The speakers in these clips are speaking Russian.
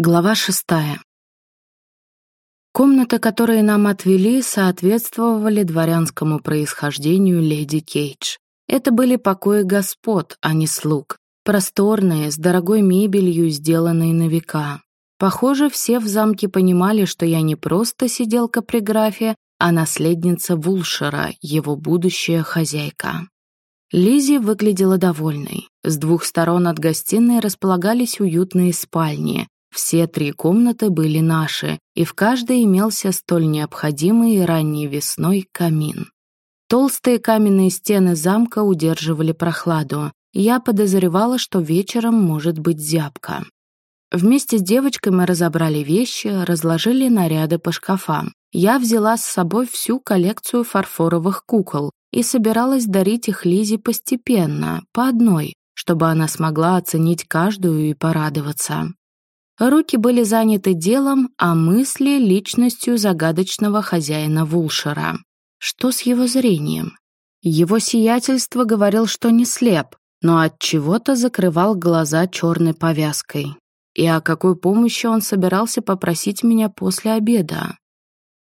Глава шестая. Комнаты, которые нам отвели, соответствовали дворянскому происхождению леди Кейдж. Это были покои господ, а не слуг. Просторные, с дорогой мебелью, сделанные на века. Похоже, все в замке понимали, что я не просто сиделка при графе, а наследница Вулшера, его будущая хозяйка. Лизи выглядела довольной. С двух сторон от гостиной располагались уютные спальни, все три комнаты были наши, и в каждой имелся столь необходимый ранней весной камин. Толстые каменные стены замка удерживали прохладу. Я подозревала, что вечером может быть зябко. Вместе с девочкой мы разобрали вещи, разложили наряды по шкафам. Я взяла с собой всю коллекцию фарфоровых кукол и собиралась дарить их Лизе постепенно, по одной, чтобы она смогла оценить каждую и порадоваться. Руки были заняты делом, а мысли — личностью загадочного хозяина Вулшера. Что с его зрением? Его сиятельство говорил, что не слеп, но от чего-то закрывал глаза черной повязкой. И о какой помощи он собирался попросить меня после обеда?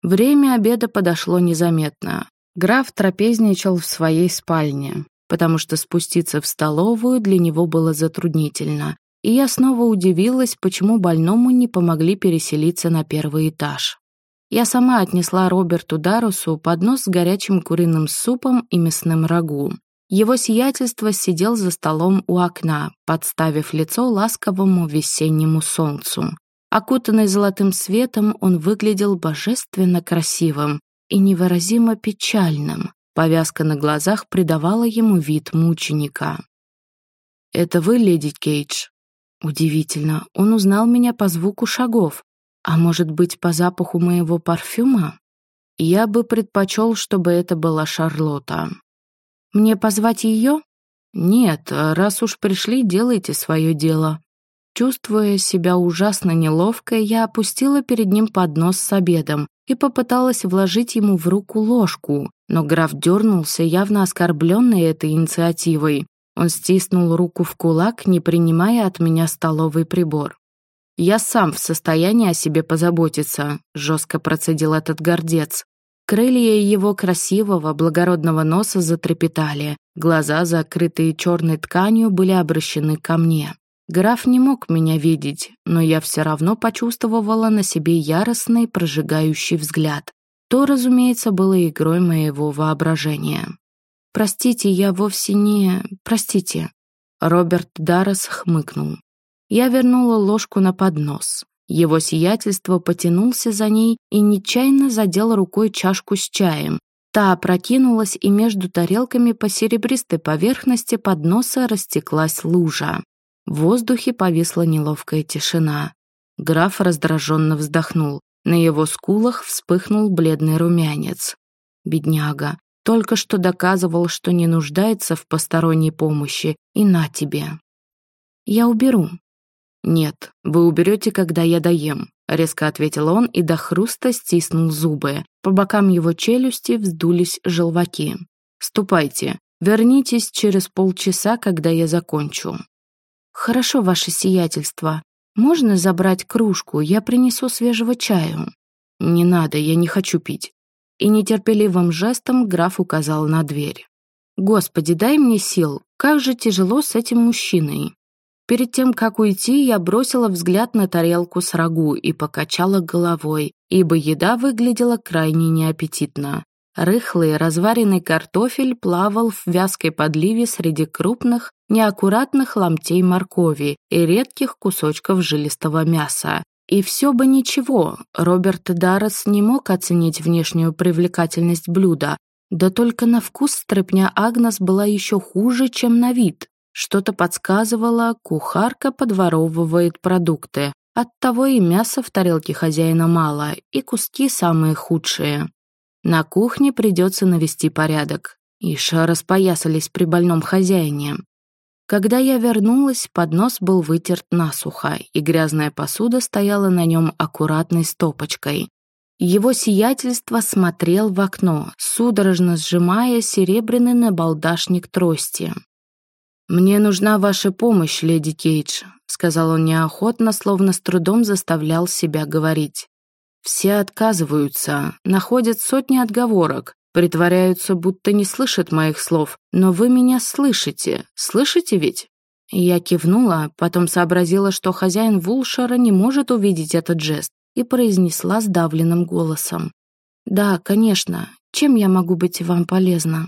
Время обеда подошло незаметно. Граф трапезничал в своей спальне, потому что спуститься в столовую для него было затруднительно, и я снова удивилась, почему больному не помогли переселиться на первый этаж. Я сама отнесла Роберту Дарусу поднос с горячим куриным супом и мясным рагу. Его сиятельство сидел за столом у окна, подставив лицо ласковому весеннему солнцу. Окутанный золотым светом, он выглядел божественно красивым и невыразимо печальным. Повязка на глазах придавала ему вид мученика. «Это вы, леди Кейдж?» Удивительно, он узнал меня по звуку шагов, а может быть, по запаху моего парфюма? Я бы предпочел, чтобы это была Шарлотта. Мне позвать ее? Нет, раз уж пришли, делайте свое дело. Чувствуя себя ужасно неловко, я опустила перед ним поднос с обедом и попыталась вложить ему в руку ложку, но граф дернулся, явно оскорбленный этой инициативой, он стиснул руку в кулак, не принимая от меня столовый прибор. «Я сам в состоянии о себе позаботиться», — жестко процедил этот гордец. Крылья его красивого, благородного носа затрепетали, глаза, закрытые черной тканью, были обращены ко мне. Граф не мог меня видеть, но я все равно почувствовала на себе яростный, прожигающий взгляд. То, разумеется, было игрой моего воображения. «Простите, я вовсе не... Простите». Роберт Даррес хмыкнул. Я вернула ложку на поднос. Его сиятельство потянулся за ней и нечаянно задел рукой чашку с чаем. Та опрокинулась, и между тарелками по серебристой поверхности подноса растеклась лужа. В воздухе повисла неловкая тишина. Граф раздраженно вздохнул. На его скулах вспыхнул бледный румянец. Бедняга, только что доказывал, что не нуждается в посторонней помощи, и на тебе. Я уберу. Нет, вы уберете, когда я доем, резко ответил он и до хруста стиснул зубы. По бокам его челюсти вздулись желваки. Ступайте, вернитесь через полчаса, когда я закончу. Хорошо, ваше сиятельство. Можно забрать кружку, я принесу свежего чаю. Не надо, я не хочу пить и нетерпеливым жестом граф указал на дверь. «Господи, дай мне сил, как же тяжело с этим мужчиной!» Перед тем, как уйти, я бросила взгляд на тарелку с рагу и покачала головой, ибо еда выглядела крайне неаппетитно. Рыхлый, разваренный картофель плавал в вязкой подливе среди крупных, неаккуратных ломтей моркови и редких кусочков жилистого мяса, и все бы ничего, Роберт Даррес не мог оценить внешнюю привлекательность блюда, да только на вкус стряпня Агнес была еще хуже, чем на вид. Что-то подсказывало, кухарка подворовывает продукты. Оттого и мяса в тарелке хозяина мало, и куски самые худшие. На кухне придется навести порядок. Иша распоясались при больном хозяине. Когда я вернулась, поднос был вытерт насухо, и грязная посуда стояла на нем аккуратной стопочкой. Его сиятельство смотрел в окно, судорожно сжимая серебряный набалдашник трости. «Мне нужна ваша помощь, леди Кейдж», — сказал он неохотно, словно с трудом заставлял себя говорить. «Все отказываются, находят сотни отговорок, притворяются, будто не слышат моих слов, но вы меня слышите, слышите ведь?» Я кивнула, потом сообразила, что хозяин Вулшера не может увидеть этот жест, и произнесла сдавленным голосом. «Да, конечно. Чем я могу быть вам полезна?»